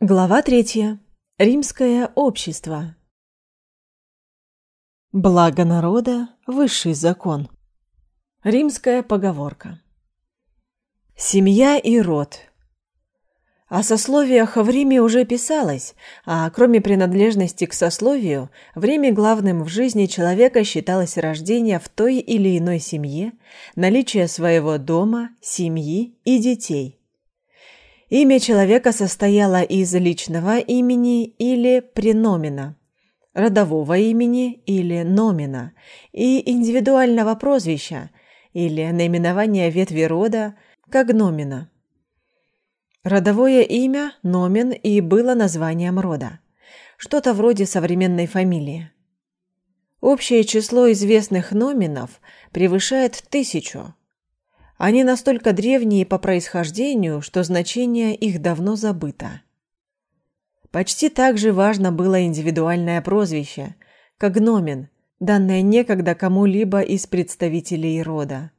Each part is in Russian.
Глава третья. Римское общество. Благо народа – высший закон. Римская поговорка. Семья и род. О сословиях в Риме уже писалось, а кроме принадлежности к сословию, в Риме главным в жизни человека считалось рождение в той или иной семье, наличие своего дома, семьи и детей – Имя человека состояло из личного имени или преномена, родового имени или номена и индивидуального прозвища или наименования ветви рода когномена. Родовое имя – номен и было названием рода, что-то вроде современной фамилии. Общее число известных номинов превышает тысячу – они настолько древние по происхождению, что значение их давно забыто. Почти так же важно было индивидуальное прозвище, как гномен, данное некогда кому-либо из представителей рода.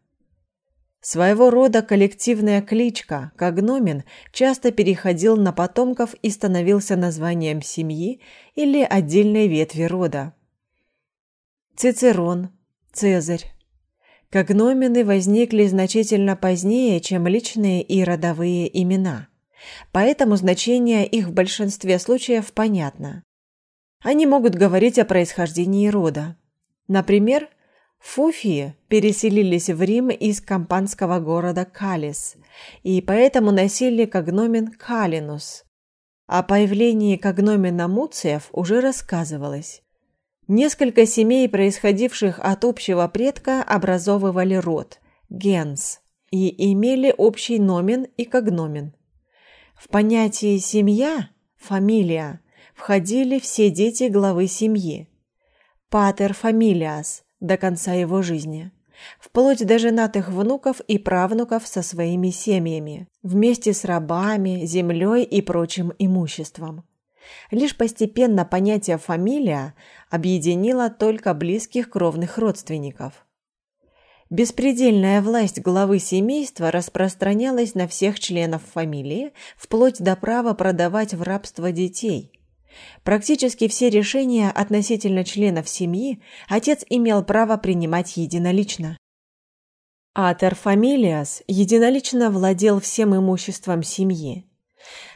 Своего рода коллективная кличка, когномен, часто переходил на потомков и становился названием семьи или отдельной ветви рода. Цицерон, Цезарь, Когномены возникли значительно позднее, чем личные и родовые имена, поэтому значение их в большинстве случаев понятно. Они могут говорить о происхождении рода. Например, Фуфии переселились в Рим из кампанского города Калис и поэтому носили когномен Калинус. О появлении когномена Муциев уже рассказывалось. Несколько семей, происходивших от общего предка, образовывали род – генс и имели общий номен и когномен. В понятие «семья» – фамилия входили все дети главы семьи – патер фамилиас до конца его жизни, вплоть до женатых внуков и правнуков со своими семьями, вместе с рабами, землей и прочим имуществом. Лишь постепенно понятие «фамилия» объединило только близких кровных родственников. Беспредельная власть главы семейства распространялась на всех членов фамилии, вплоть до права продавать в рабство детей. Практически все решения относительно членов семьи отец имел право принимать единолично. Атер Фамилиас единолично владел всем имуществом семьи.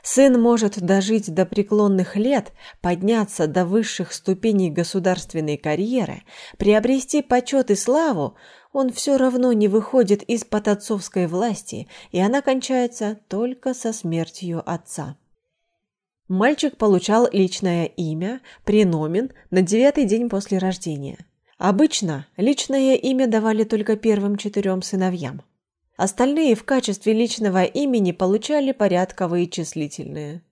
Сын может дожить до преклонных лет, подняться до высших ступеней государственной карьеры, приобрести почет и славу, он все равно не выходит из-под отцовской власти, и она кончается только со смертью отца. Мальчик получал личное имя, преномен на девятый день после рождения. Обычно личное имя давали только первым четырем сыновьям. Остальные в качестве личного имени получали порядковые числительные.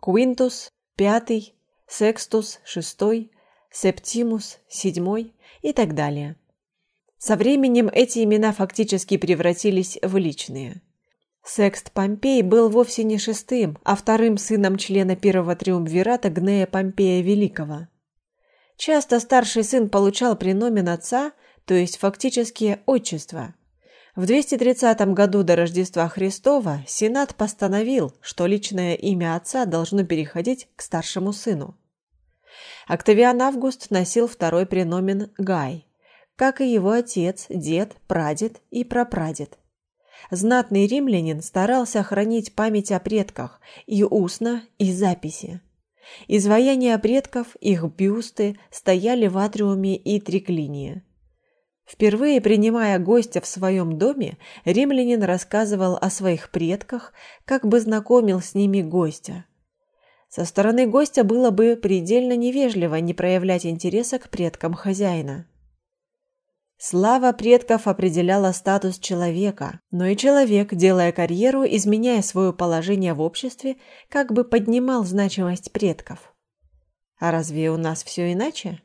Квинтус – пятый, Секстус – шестой, Септимус – седьмой и так далее. Со временем эти имена фактически превратились в личные. Секст Помпей был вовсе не шестым, а вторым сыном члена первого триумвирата Гнея Помпея Великого. Часто старший сын получал преномен отца, то есть фактически отчество – в 230 году до Рождества Христова Сенат постановил, что личное имя отца должно переходить к старшему сыну. Октавиан Август носил второй преномен Гай, как и его отец, дед, прадед и прапрадед. Знатный римлянин старался хранить память о предках и устно, и записи. Изваяния предков, их бюсты стояли в атриуме и триклинии. Впервые принимая гостя в своем доме, римлянин рассказывал о своих предках, как бы знакомил с ними гостя. Со стороны гостя было бы предельно невежливо не проявлять интереса к предкам хозяина. Слава предков определяла статус человека, но и человек, делая карьеру, изменяя свое положение в обществе, как бы поднимал значимость предков. А разве у нас все иначе?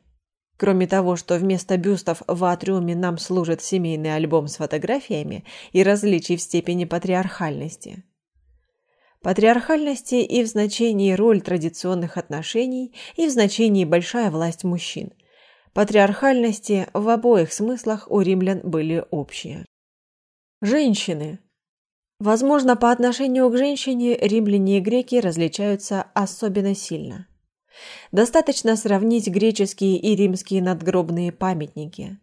Кроме того, что вместо бюстов в атриуме нам служит семейный альбом с фотографиями и различий в степени патриархальности. Патриархальности и в значении роль традиционных отношений, и в значении большая власть мужчин. Патриархальности в обоих смыслах у римлян были общие. Женщины. Возможно, по отношению к женщине римляне и греки различаются особенно сильно. Достаточно сравнить греческие и римские надгробные памятники.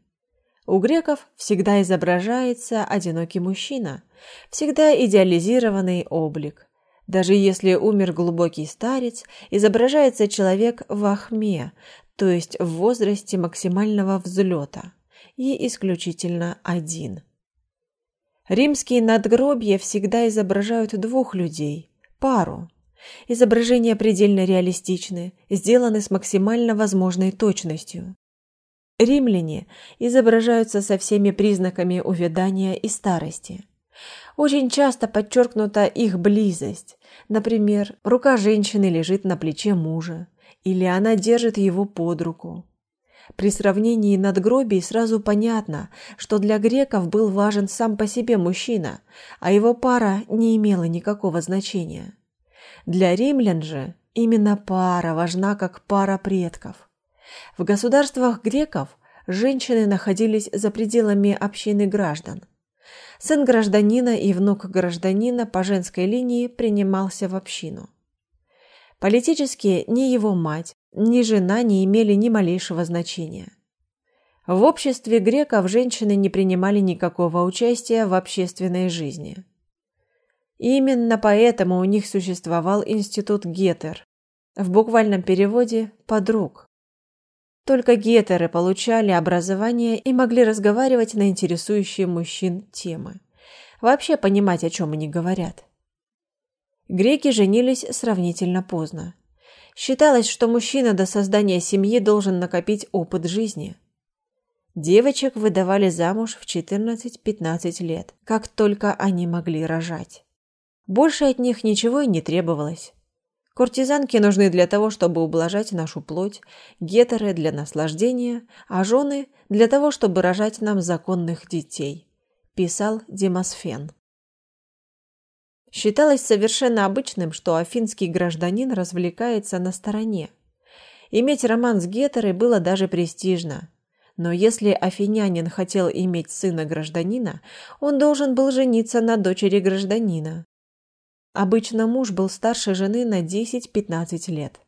У греков всегда изображается одинокий мужчина, всегда идеализированный облик. Даже если умер глубокий старец, изображается человек в ахме, то есть в возрасте максимального взлета, и исключительно один. Римские надгробья всегда изображают двух людей, пару. Изображения предельно реалистичны, сделаны с максимально возможной точностью. Римляне изображаются со всеми признаками увядания и старости. Очень часто подчеркнута их близость. Например, рука женщины лежит на плече мужа, или она держит его под руку. При сравнении надгробий сразу понятно, что для греков был важен сам по себе мужчина, а его пара не имела никакого значения. Для римлян же именно пара важна как пара предков. В государствах греков женщины находились за пределами общины граждан. Сын гражданина и внук гражданина по женской линии принимался в общину. Политически ни его мать, ни жена не имели ни малейшего значения. В обществе греков женщины не принимали никакого участия в общественной жизни. Именно поэтому у них существовал институт гетер, в буквальном переводе «подруг». Только гетеры получали образование и могли разговаривать на интересующие мужчин темы. Вообще понимать, о чем они говорят. Греки женились сравнительно поздно. Считалось, что мужчина до создания семьи должен накопить опыт жизни. Девочек выдавали замуж в 14-15 лет, как только они могли рожать. Больше от них ничего и не требовалось. Куртизанки нужны для того, чтобы ублажать нашу плоть, гетеры для наслаждения, а жены для того, чтобы рожать нам законных детей, писал Демосфен. Считалось совершенно обычным, что афинский гражданин развлекается на стороне. Иметь роман с гетерой было даже престижно. Но если афинянин хотел иметь сына гражданина, он должен был жениться на дочери гражданина. Обычно муж был старше жены на 10-15 лет.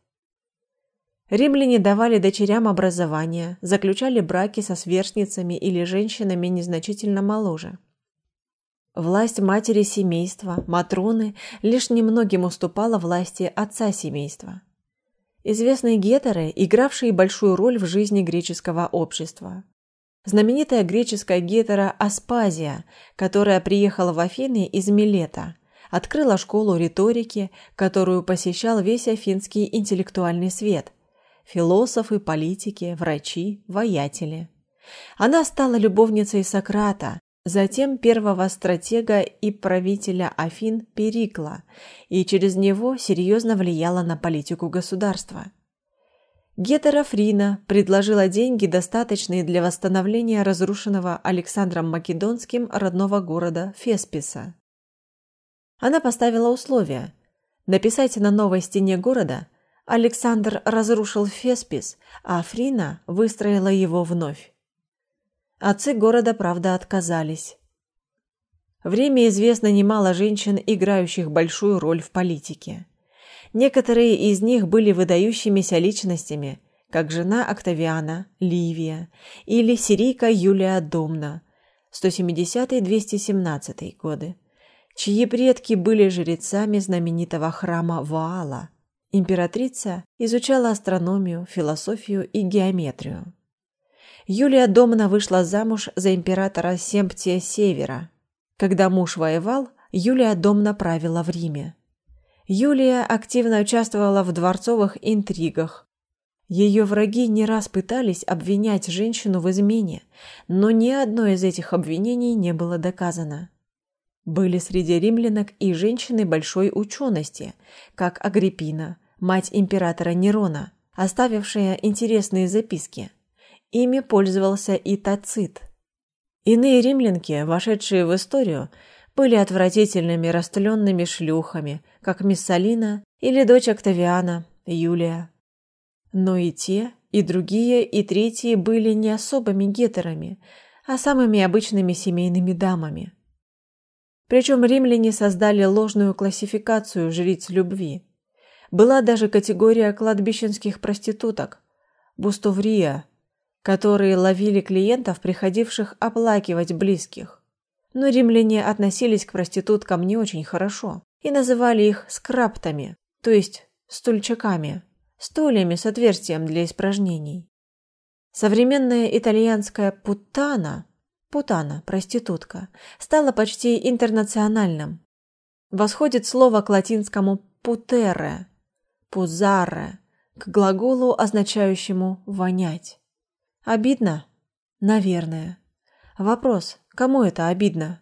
Римляне давали дочерям образование, заключали браки со сверстницами или женщинами незначительно моложе. Власть матери семейства, Матроны, лишь немногим уступала власти отца семейства. Известные гетеры, игравшие большую роль в жизни греческого общества. Знаменитая греческая гетера Аспазия, которая приехала в Афины из Милета, открыла школу риторики, которую посещал весь афинский интеллектуальный свет – философы, политики, врачи, воятели. Она стала любовницей Сократа, затем первого стратега и правителя Афин Перикла, и через него серьезно влияла на политику государства. Гетера Фрина предложила деньги, достаточные для восстановления разрушенного Александром Македонским родного города Фесписа. Она поставила условие написать на новой стене города Александр разрушил Феспис, а Фрина выстроила его вновь. Отцы города, правда, отказались. В Риме известно немало женщин, играющих большую роль в политике. Некоторые из них были выдающимися личностями, как жена Октавиана, Ливия, или сирийка Юлия Домна, 170-217 годы, чьи предки были жрецами знаменитого храма Ваала. Императрица изучала астрономию, философию и геометрию. Юлия Домна вышла замуж за императора Семптия Севера. Когда муж воевал, Юлия Домна правила в Риме. Юлия активно участвовала в дворцовых интригах. Ее враги не раз пытались обвинять женщину в измене, но ни одно из этих обвинений не было доказано. Были среди римлянок и женщины большой учености, как Агриппина, мать императора Нерона, оставившая интересные записки – Ими пользовался и Тацит. Иные римлянки, вошедшие в историю, были отвратительными растленными шлюхами, как Миссалина или дочь Октавиана, Юлия. Но и те, и другие, и третьи были не особыми гетерами, а самыми обычными семейными дамами. Причем римляне создали ложную классификацию жриц любви. Была даже категория кладбищенских проституток – бустоврия, которые ловили клиентов, приходивших оплакивать близких. Но римляне относились к проституткам не очень хорошо и называли их скраптами, то есть стульчаками, стульями с отверстием для испражнений. Современная итальянская путана, путана, проститутка, стала почти интернациональным. Восходит слово к латинскому putere, puzare, к глаголу, означающему вонять. Обидно? Наверное. Вопрос: кому это обидно?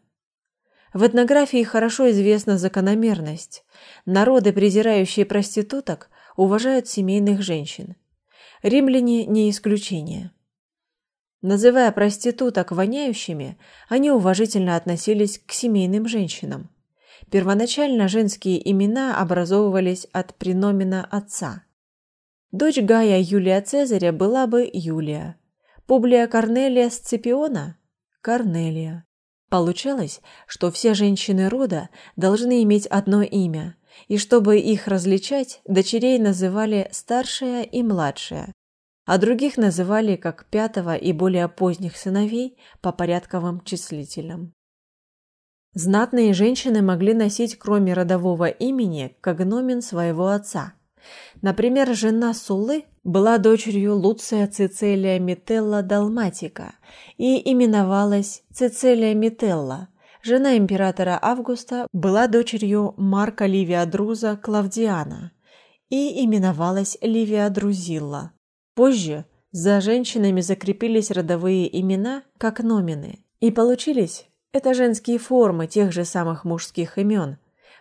В этнографии хорошо известна закономерность. Народы, презирающие проституток, уважают семейных женщин. Римляне не исключение. Называя проституток воняющими, они уважительно относились к семейным женщинам. Первоначально женские имена образовывались от преномена отца. Дочь Гая Юлия Цезаря была бы Юлия. Публия Корнелия Сципиона – Корнелия. Получалось, что все женщины рода должны иметь одно имя, и чтобы их различать, дочерей называли старшая и младшая, а других называли как пятого и более поздних сыновей по порядковым числителям. Знатные женщины могли носить кроме родового имени когномен своего отца. Например, жена Суллы была дочерью Луция Цицелия Метелла Далматика и именовалась Цицелия Метелла, Жена императора Августа была дочерью Марка Ливия Друза Клавдиана и именовалась Ливия Друзилла. Позже за женщинами закрепились родовые имена как номины, и получились это женские формы тех же самых мужских имен: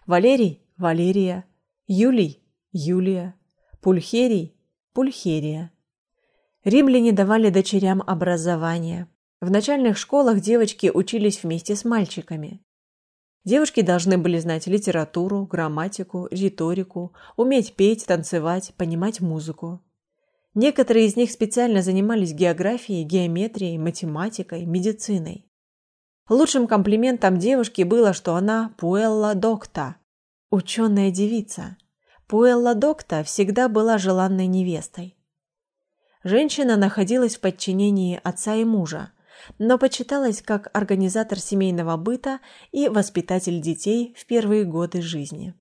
Валерий Валерия, Юлий Юлия, Пульхерий Пульхерия. Римляне давали дочерям образование, в начальных школах девочки учились вместе с мальчиками. Девушки должны были знать литературу, грамматику, риторику, уметь петь, танцевать, понимать музыку. Некоторые из них специально занимались географией, геометрией, математикой, медициной. Лучшим комплиментом девушки было, что она пуэлла докта, ученая девица. Пуэлла докта всегда была желанной невестой. Женщина находилась в подчинении отца и мужа, но почиталась как организатор семейного быта и воспитатель детей в первые годы жизни.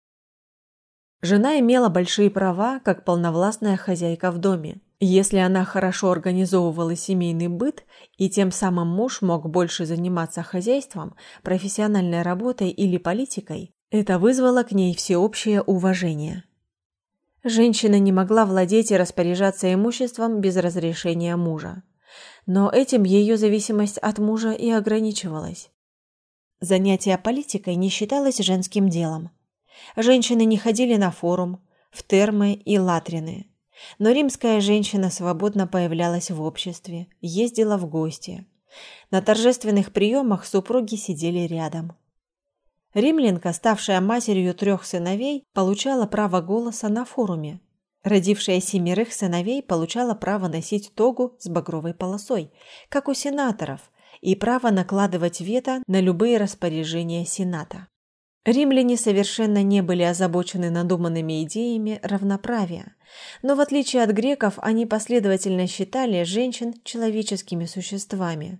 Жена имела большие права как полновластная хозяйка в доме. Если она хорошо организовывала семейный быт, и тем самым муж мог больше заниматься хозяйством, профессиональной работой или политикой, это вызвало к ней всеобщее уважение. Женщина не могла владеть и распоряжаться имуществом без разрешения мужа но этим ее зависимость от мужа и ограничивалась. Занятие политикой не считалось женским делом. Женщины не ходили на форум, в термы и латрины. Но римская женщина свободно появлялась в обществе, ездила в гости. На торжественных приемах супруги сидели рядом. Римлянка, ставшая матерью трех сыновей, получала право голоса на форуме, Родившая семерых сыновей получала право носить тогу с багровой полосой, как у сенаторов, и право накладывать вето на любые распоряжения сената. Римляне совершенно не были озабочены надуманными идеями равноправия, но в отличие от греков они последовательно считали женщин человеческими существами.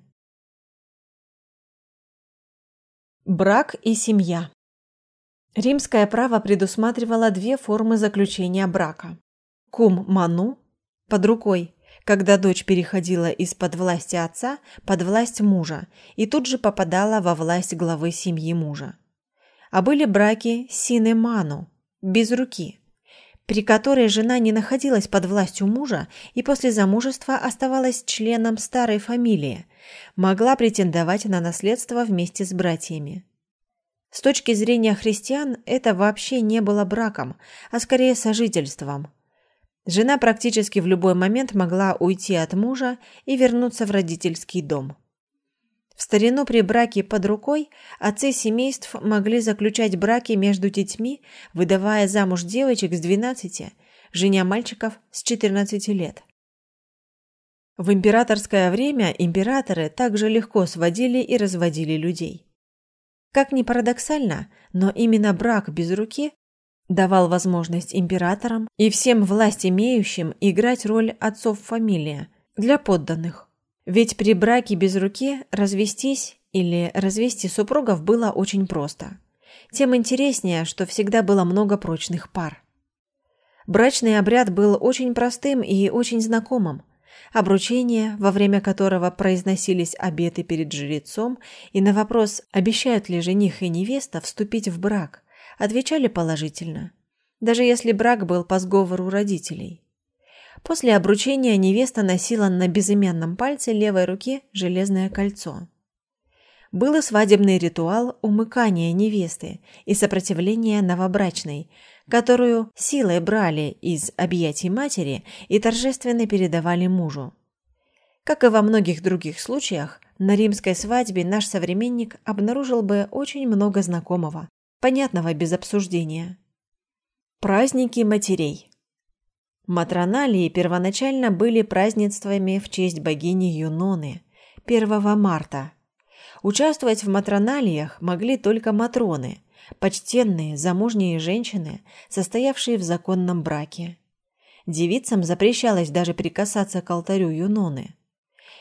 Брак и семья. Римское право предусматривало две формы заключения брака Кум Ману под рукой, когда дочь переходила из-под власти отца под власть мужа и тут же попадала во власть главы семьи мужа. А были браки Сине Ману, без руки, при которой жена не находилась под властью мужа и после замужества оставалась членом старой фамилии, могла претендовать на наследство вместе с братьями. С точки зрения христиан это вообще не было браком, а скорее сожительством – Жена практически в любой момент могла уйти от мужа и вернуться в родительский дом. В старину при браке под рукой отцы семейств могли заключать браки между детьми, выдавая замуж девочек с 12, женя мальчиков с 14 лет. В императорское время императоры также легко сводили и разводили людей. Как ни парадоксально, но именно брак без руки давал возможность императорам и всем власть имеющим играть роль отцов фамилии для подданных. Ведь при браке без руки развестись или развести супругов было очень просто. Тем интереснее, что всегда было много прочных пар. Брачный обряд был очень простым и очень знакомым. Обручение, во время которого произносились обеты перед жрецом, и на вопрос, обещают ли жених и невеста вступить в брак, отвечали положительно, даже если брак был по сговору родителей. После обручения невеста носила на безымянном пальце левой руки железное кольцо. Был и свадебный ритуал умыкания невесты и сопротивления новобрачной, которую силой брали из объятий матери и торжественно передавали мужу. Как и во многих других случаях, на римской свадьбе наш современник обнаружил бы очень много знакомого, понятного без обсуждения. Праздники матерей. Матроналии первоначально были празднествами в честь богини Юноны 1 марта. Участвовать в матроналиях могли только матроны, почтенные замужние женщины, состоявшие в законном браке. Девицам запрещалось даже прикасаться к алтарю Юноны.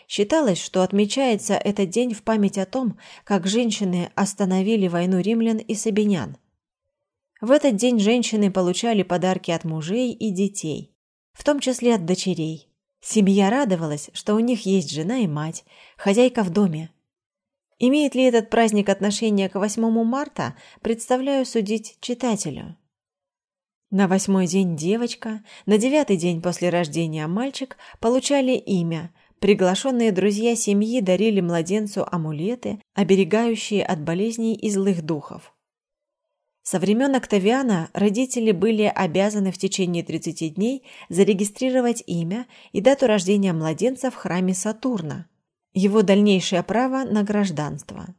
Считалось, что отмечается этот день в память о том, как женщины остановили войну римлян и сабинян. В этот день женщины получали подарки от мужей и детей, в том числе от дочерей. Семья радовалась, что у них есть жена и мать, хозяйка в доме. Имеет ли этот праздник отношение к 8 марта, представляю судить читателю. На восьмой день девочка, на девятый день после рождения мальчик получали имя, Приглашенные друзья семьи дарили младенцу амулеты, оберегающие от болезней и злых духов. Со времен Октавиана родители были обязаны в течение 30 дней зарегистрировать имя и дату рождения младенца в храме Сатурна, его дальнейшее право на гражданство.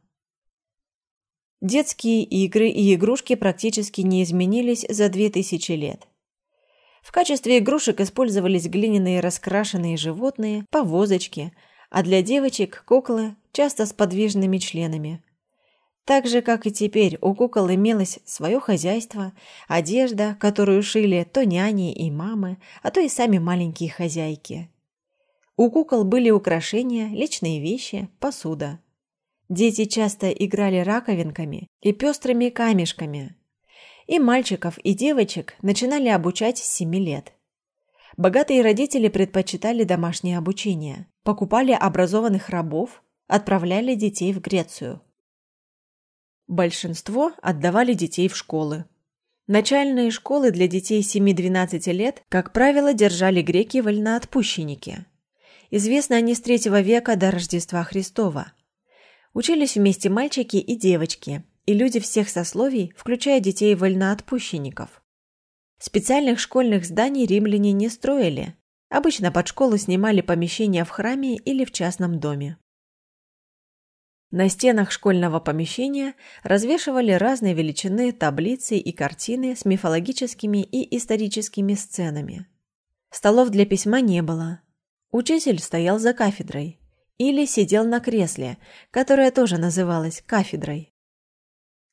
Детские игры и игрушки практически не изменились за 2000 лет. В качестве игрушек использовались глиняные раскрашенные животные, повозочки, а для девочек – куклы, часто с подвижными членами. Так же, как и теперь, у кукол имелось свое хозяйство, одежда, которую шили то няни и мамы, а то и сами маленькие хозяйки. У кукол были украшения, личные вещи, посуда. Дети часто играли раковинками и пестрыми камешками – и мальчиков, и девочек начинали обучать с 7 лет. Богатые родители предпочитали домашнее обучение, покупали образованных рабов, отправляли детей в Грецию. Большинство отдавали детей в школы. Начальные школы для детей 7-12 лет, как правило, держали греки-вольноотпущенники. Известны они с третьего века до Рождества Христова. Учились вместе мальчики и девочки, и люди всех сословий, включая детей вольноотпущенников. Специальных школьных зданий римляне не строили. Обычно под школу снимали помещения в храме или в частном доме. На стенах школьного помещения развешивали разной величины таблицы и картины с мифологическими и историческими сценами. Столов для письма не было. Учитель стоял за кафедрой или сидел на кресле, которое тоже называлось кафедрой.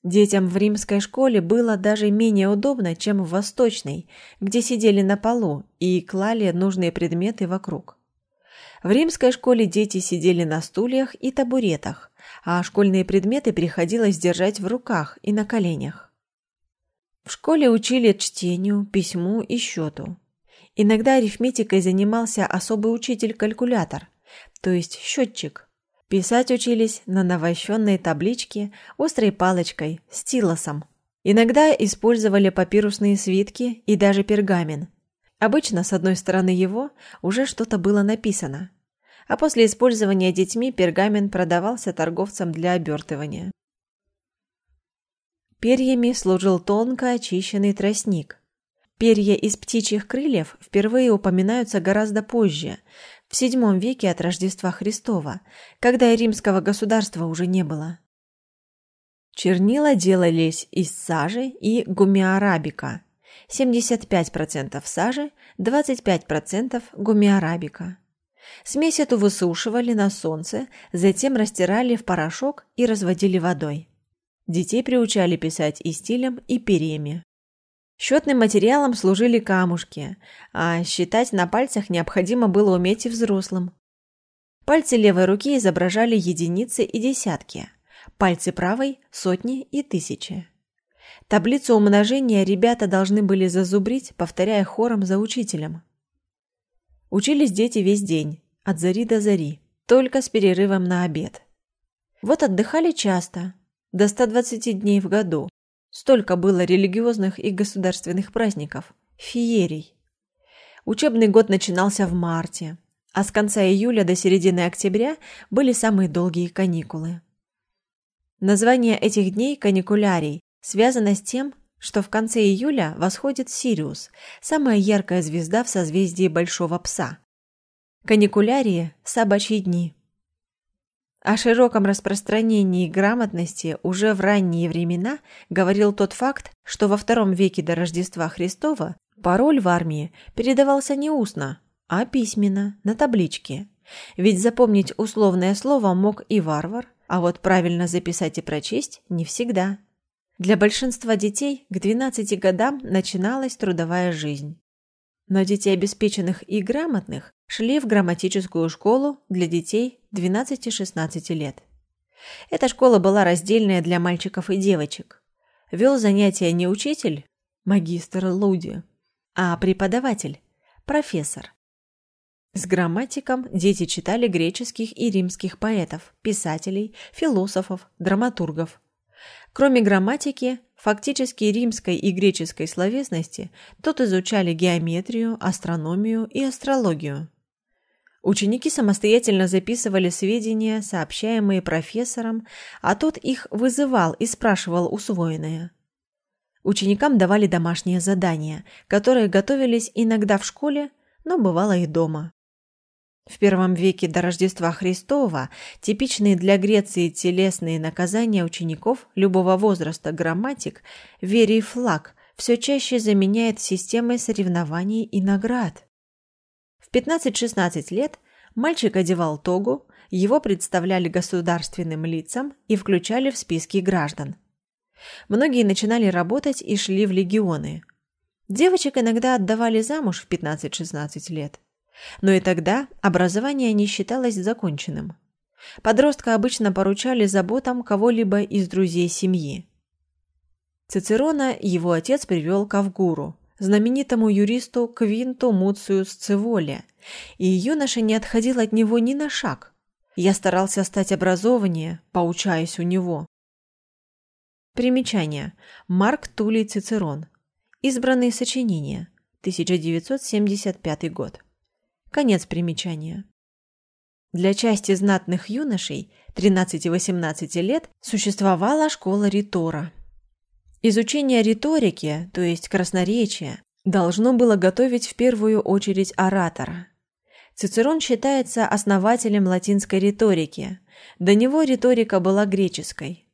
Детям в римской школе было даже менее удобно, чем в восточной, где сидели на полу и клали нужные предметы вокруг. В римской школе дети сидели на стульях и табуретах, а школьные предметы приходилось держать в руках и на коленях. В школе учили чтению, письму и счету. Иногда арифметикой занимался особый учитель-калькулятор, то есть счетчик, Писать учились на навощенной табличке острой палочкой, стилосом. Иногда использовали папирусные свитки и даже пергамент. Обычно с одной стороны его уже что-то было написано, а после использования детьми пергамент продавался торговцам для обертывания. Перьями служил тонко очищенный тростник. Перья из птичьих крыльев впервые упоминаются гораздо позже, в VII веке от Рождества Христова, когда и римского государства уже не было. Чернила делались из сажи и гумиарабика. 75% сажи, 25% гумиарабика. Смесь эту высушивали на солнце, затем растирали в порошок и разводили водой. Детей приучали писать и стилем, и перьями. Счетным материалом служили камушки, а считать на пальцах необходимо было уметь и взрослым. Пальцы левой руки изображали единицы и десятки, пальцы правой – сотни и тысячи. Таблицу умножения ребята должны были зазубрить, повторяя хором за учителем. Учились дети весь день, от зари до зари, только с перерывом на обед. Вот отдыхали часто, до 120 дней в году, Столько было религиозных и государственных праздников, феерий. Учебный год начинался в марте, а с конца июля до середины октября были самые долгие каникулы. Название этих дней каникулярий связано с тем, что в конце июля восходит Сириус, самая яркая звезда в созвездии Большого Пса. Каникулярии – собачьи дни. О широком распространении грамотности уже в ранние времена говорил тот факт, что во втором веке до Рождества Христова пароль в армии передавался не устно, а письменно, на табличке. Ведь запомнить условное слово мог и варвар, а вот правильно записать и прочесть не всегда. Для большинства детей к 12 годам начиналась трудовая жизнь. Но дети обеспеченных и грамотных шли в грамматическую школу для детей 12-16 лет. Эта школа была раздельная для мальчиков и девочек. Вел занятия не учитель, магистр Луди, а преподаватель, профессор. С грамматиком дети читали греческих и римских поэтов, писателей, философов, драматургов. Кроме грамматики, фактически римской и греческой словесности, тут изучали геометрию, астрономию и астрологию. Ученики самостоятельно записывали сведения, сообщаемые профессором, а тот их вызывал и спрашивал усвоенное. Ученикам давали домашние задания, которые готовились иногда в школе, но бывало и дома. В первом веке до Рождества Христова типичные для Греции телесные наказания учеников любого возраста грамматик верий флаг все чаще заменяет системой соревнований и наград. В 15-16 лет мальчик одевал тогу, его представляли государственным лицам и включали в списки граждан. Многие начинали работать и шли в легионы. Девочек иногда отдавали замуж в 15-16 лет. Но и тогда образование не считалось законченным. Подростка обычно поручали заботам кого-либо из друзей семьи. Цицерона его отец привел к Авгуру, знаменитому юристу Квинту Муцию Сцеволе, и юноша не отходил от него ни на шаг. Я старался стать образованнее, поучаясь у него. Примечание. Марк Тулей Цицерон. Избранные сочинения. 1975 год. Конец примечания. Для части знатных юношей 13-18 лет существовала школа ритора – Изучение риторики, то есть красноречия, должно было готовить в первую очередь оратора. Цицерон считается основателем латинской риторики. До него риторика была греческой.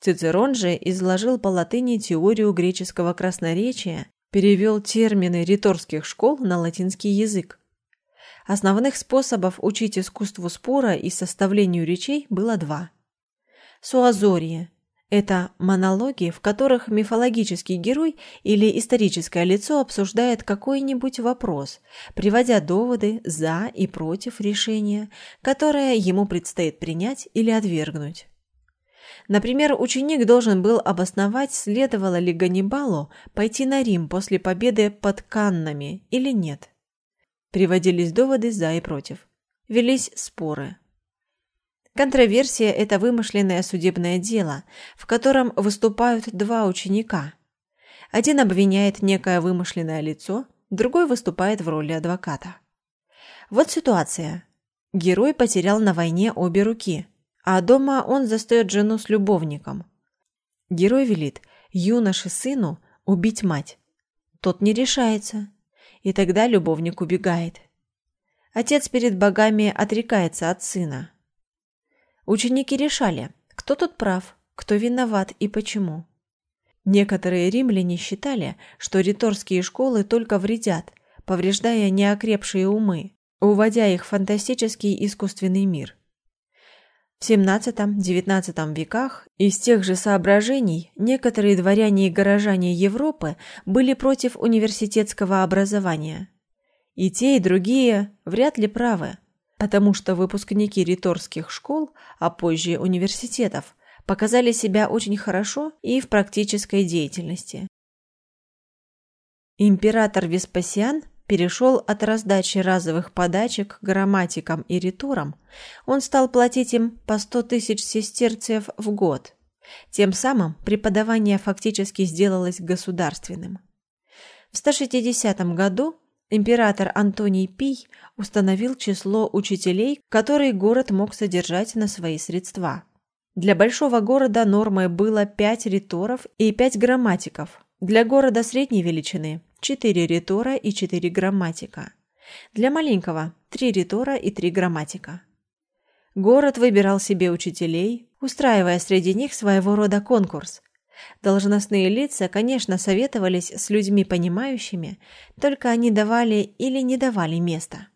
Цицерон же изложил по латыни теорию греческого красноречия, перевел термины риторских школ на латинский язык. Основных способов учить искусству спора и составлению речей было два. Суазорие это монологи, в которых мифологический герой или историческое лицо обсуждает какой-нибудь вопрос, приводя доводы за и против решения, которое ему предстоит принять или отвергнуть. Например, ученик должен был обосновать, следовало ли Ганнибалу пойти на Рим после победы под Каннами или нет. Приводились доводы за и против. Велись споры. Контроверсия – это вымышленное судебное дело, в котором выступают два ученика. Один обвиняет некое вымышленное лицо, другой выступает в роли адвоката. Вот ситуация. Герой потерял на войне обе руки, а дома он застает жену с любовником. Герой велит юноше сыну убить мать. Тот не решается, и тогда любовник убегает. Отец перед богами отрекается от сына. Ученики решали, кто тут прав, кто виноват и почему. Некоторые римляне считали, что риторские школы только вредят, повреждая неокрепшие умы, уводя их в фантастический искусственный мир. В XVII-XIX веках из тех же соображений некоторые дворяне и горожане Европы были против университетского образования. И те, и другие вряд ли правы, потому что выпускники риторских школ, а позже университетов, показали себя очень хорошо и в практической деятельности. Император Веспасиан перешел от раздачи разовых подачек грамматикам и риторам, он стал платить им по 100 тысяч сестерцев в год. Тем самым преподавание фактически сделалось государственным. В 160 году император Антоний Пий установил число учителей, которые город мог содержать на свои средства. Для большого города нормой было 5 риторов и 5 грамматиков. Для города средней величины 4 ритора и 4 грамматика. Для маленького 3 ритора и 3 грамматика. Город выбирал себе учителей, устраивая среди них своего рода конкурс. Должностные лица, конечно, советовались с людьми понимающими, только они давали или не давали места.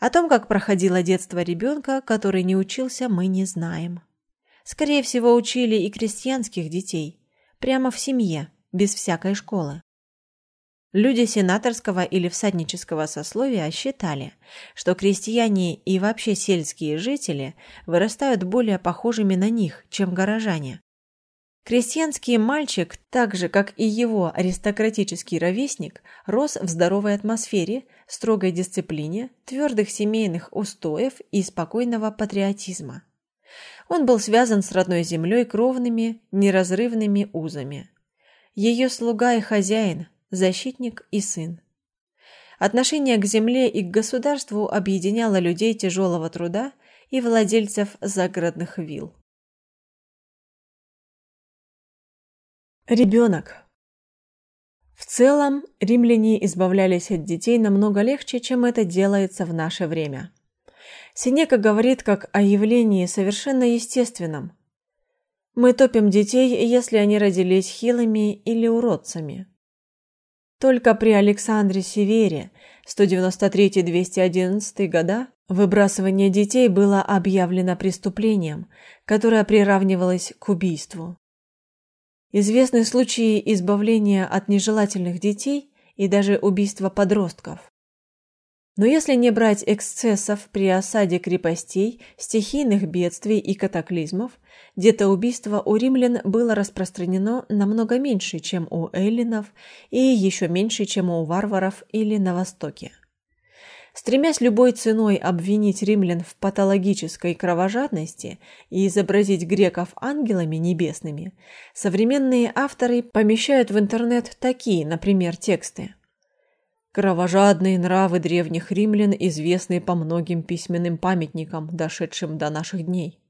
О том, как проходило детство ребенка, который не учился, мы не знаем. Скорее всего, учили и крестьянских детей, прямо в семье, без всякой школы. Люди сенаторского или всаднического сословия считали, что крестьяне и вообще сельские жители вырастают более похожими на них, чем горожане. Крестьянский мальчик, так же как и его аристократический ровесник, рос в здоровой атмосфере, строгой дисциплине, твердых семейных устоев и спокойного патриотизма. Он был связан с родной землей кровными, неразрывными узами. Ее слуга и хозяин, защитник и сын. Отношение к земле и к государству объединяло людей тяжелого труда и владельцев загородных вилл. Ребенок. В целом, римляне избавлялись от детей намного легче, чем это делается в наше время. Синека говорит как о явлении совершенно естественном. Мы топим детей, если они родились хилыми или уродцами. Только при Александре Севере 193-211 года выбрасывание детей было объявлено преступлением, которое приравнивалось к убийству. Известны случаи избавления от нежелательных детей и даже убийства подростков. Но если не брать эксцессов при осаде крепостей, стихийных бедствий и катаклизмов, детоубийство у римлян было распространено намного меньше, чем у эллинов, и еще меньше, чем у варваров или на Востоке. Стремясь любой ценой обвинить римлян в патологической кровожадности и изобразить греков ангелами небесными, современные авторы помещают в интернет такие, например, тексты. Кровожадные нравы древних римлян известны по многим письменным памятникам, дошедшим до наших дней.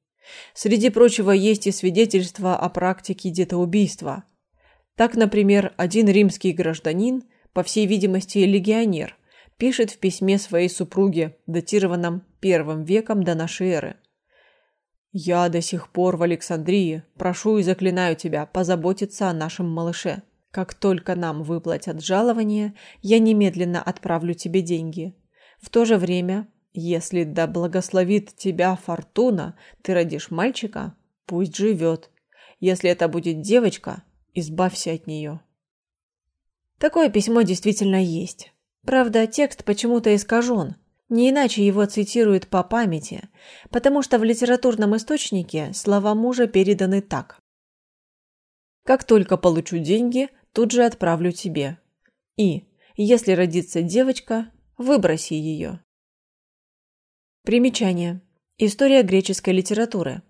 Среди прочего есть и свидетельства о практике детоубийства. Так, например, один римский гражданин, по всей видимости легионер, пишет в письме своей супруге, датированном первым веком до нашей эры. «Я до сих пор в Александрии, прошу и заклинаю тебя позаботиться о нашем малыше». Как только нам выплатят жалование, я немедленно отправлю тебе деньги. В то же время, если да благословит тебя фортуна, ты родишь мальчика, пусть живет. Если это будет девочка, избавься от нее. Такое письмо действительно есть. Правда, текст почему-то искажен. Не иначе его цитируют по памяти, потому что в литературном источнике слова мужа переданы так. Как только получу деньги, тут же отправлю тебе. И, если родится девочка, выброси ее. Примечание. История греческой литературы.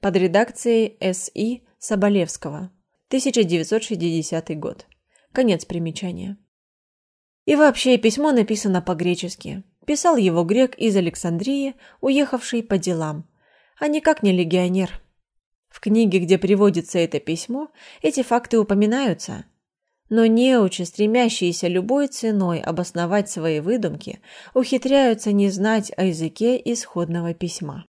Под редакцией С.И. Соболевского. 1960 год. Конец примечания. И вообще, письмо написано по-гречески. Писал его грек из Александрии, уехавший по делам, а никак не легионер. В книге, где приводится это письмо, эти факты упоминаются – но неучи, стремящиеся любой ценой обосновать свои выдумки, ухитряются не знать о языке исходного письма.